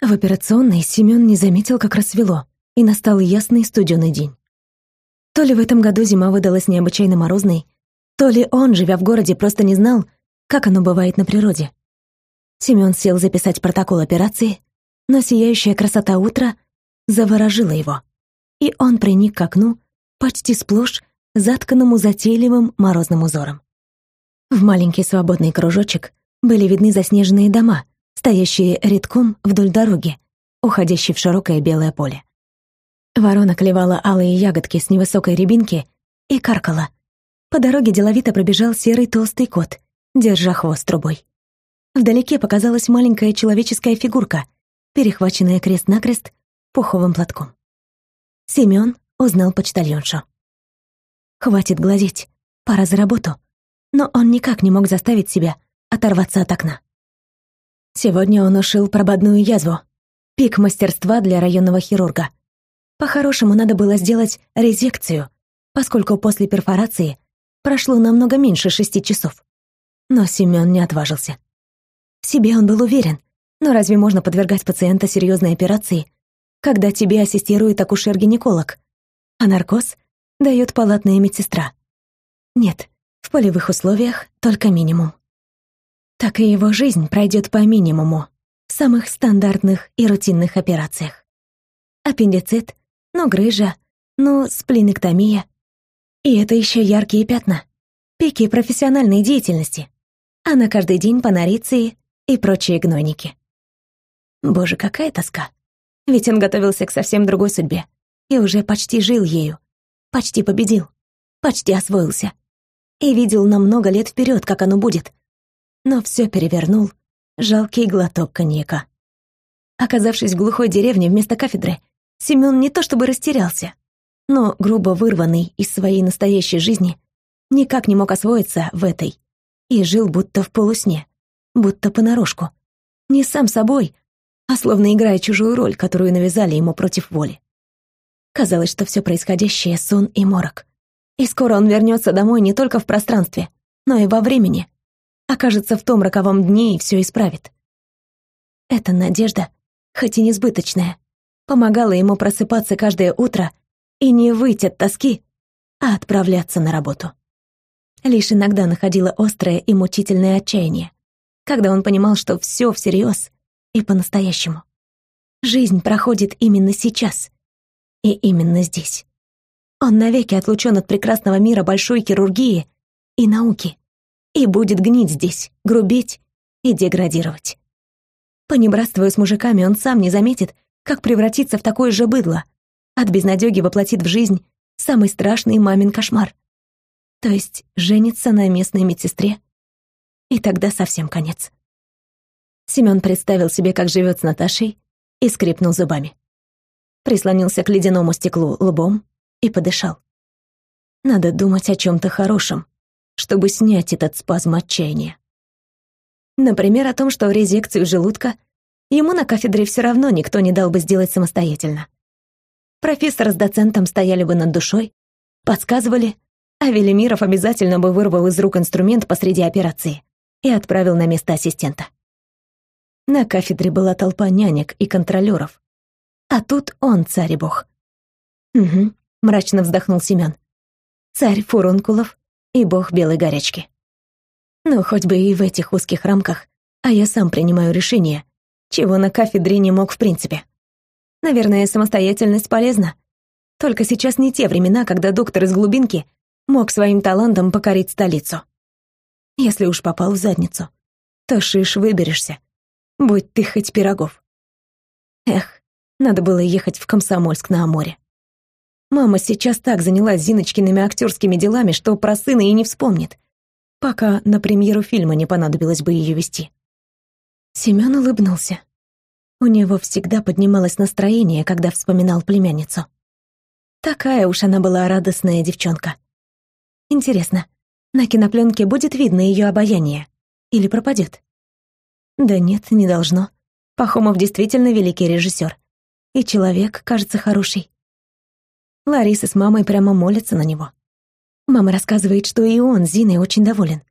В операционной Семён не заметил, как рассвело, и настал ясный студеный день. То ли в этом году зима выдалась необычайно морозной, то ли он, живя в городе, просто не знал, как оно бывает на природе. Семён сел записать протокол операции, но сияющая красота утра заворожила его, и он приник к окну, почти сплошь затканному затейливым морозным узором. В маленький свободный кружочек были видны заснеженные дома, стоящие редком вдоль дороги, уходящей в широкое белое поле. Ворона клевала алые ягодки с невысокой рябинки и каркала. По дороге деловито пробежал серый толстый кот, держа хвост трубой. Вдалеке показалась маленькая человеческая фигурка, перехваченная крест-накрест пуховым платком. Семён узнал почтальоншу. Хватит глазеть, пора за работу. Но он никак не мог заставить себя оторваться от окна. Сегодня он ушил прободную язву. Пик мастерства для районного хирурга. По-хорошему, надо было сделать резекцию, поскольку после перфорации прошло намного меньше шести часов. Но Семён не отважился. В себе он был уверен, но разве можно подвергать пациента серьезной операции, когда тебе ассистирует акушер-гинеколог, а наркоз дает палатная медсестра. Нет, в полевых условиях только минимум. Так и его жизнь пройдет по минимуму, в самых стандартных и рутинных операциях. Аппендицит, ну грыжа, ну сплинэктомия. И это еще яркие пятна, пики профессиональной деятельности, а на каждый день панориции и прочие гнойники. Боже, какая тоска. Ведь он готовился к совсем другой судьбе и уже почти жил ею, Почти победил. Почти освоился. И видел на много лет вперед, как оно будет. Но все перевернул. Жалкий глоток коньяка. Оказавшись в глухой деревне вместо кафедры, Семен не то чтобы растерялся, но, грубо вырванный из своей настоящей жизни, никак не мог освоиться в этой и жил будто в полусне, будто понарошку. Не сам собой, а словно играя чужую роль, которую навязали ему против воли. Казалось, что все происходящее — сон и морок. И скоро он вернется домой не только в пространстве, но и во времени. Окажется в том роковом дне и все исправит. Эта надежда, хоть и несбыточная, помогала ему просыпаться каждое утро и не выйти от тоски, а отправляться на работу. Лишь иногда находило острое и мучительное отчаяние, когда он понимал, что все всерьез и по-настоящему. Жизнь проходит именно сейчас, и именно здесь. Он навеки отлучен от прекрасного мира большой хирургии и науки. И будет гнить здесь, грубеть и деградировать. Понебратствуя с мужиками, он сам не заметит, как превратится в такое же быдло. От безнадёги воплотит в жизнь самый страшный мамин кошмар. То есть женится на местной медсестре. И тогда совсем конец. Семён представил себе, как живет с Наташей, и скрипнул зубами прислонился к ледяному стеклу лбом и подышал. Надо думать о чем-то хорошем, чтобы снять этот спазм отчаяния. Например, о том, что резекцию желудка ему на кафедре все равно никто не дал бы сделать самостоятельно. Профессор с доцентом стояли бы над душой, подсказывали, а Велимиров обязательно бы вырвал из рук инструмент посреди операции и отправил на место ассистента. На кафедре была толпа нянек и контролеров, а тут он царь и бог. Угу, мрачно вздохнул Семен. Царь фурункулов и бог белой горячки. Ну, хоть бы и в этих узких рамках, а я сам принимаю решение, чего на кафедре не мог в принципе. Наверное, самостоятельность полезна. Только сейчас не те времена, когда доктор из глубинки мог своим талантом покорить столицу. Если уж попал в задницу, то шиш выберешься, будь ты хоть пирогов. Эх, надо было ехать в Комсомольск на Амуре. Мама сейчас так занялась Зиночкиными актерскими делами, что про сына и не вспомнит, пока на премьеру фильма не понадобилось бы ее вести. Семен улыбнулся. У него всегда поднималось настроение, когда вспоминал племянницу. Такая уж она была радостная девчонка. Интересно, на кинопленке будет видно ее обаяние или пропадет? Да нет, не должно. Пахомов действительно великий режиссер. И человек, кажется, хороший. Лариса с мамой прямо молятся на него. Мама рассказывает, что и он Зиной очень доволен.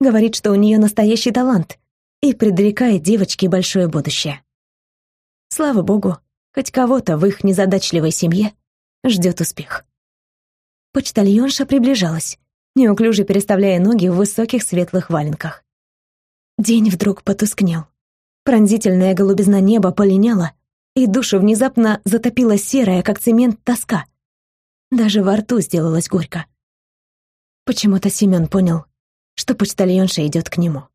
Говорит, что у нее настоящий талант и предрекает девочке большое будущее. Слава богу, хоть кого-то в их незадачливой семье ждет успех. Почтальонша приближалась, неуклюже переставляя ноги в высоких светлых валенках. День вдруг потускнел. Пронзительная голубизна неба полиняла, и душу внезапно затопила серая, как цемент, тоска. Даже во рту сделалось горько. Почему-то Семен понял, что почтальонша идет к нему.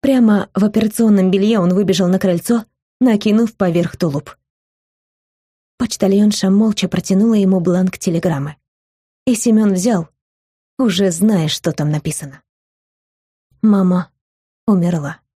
Прямо в операционном белье он выбежал на крыльцо, накинув поверх тулуп. Почтальонша молча протянула ему бланк телеграммы. И Семен взял, уже зная, что там написано. Мама умерла.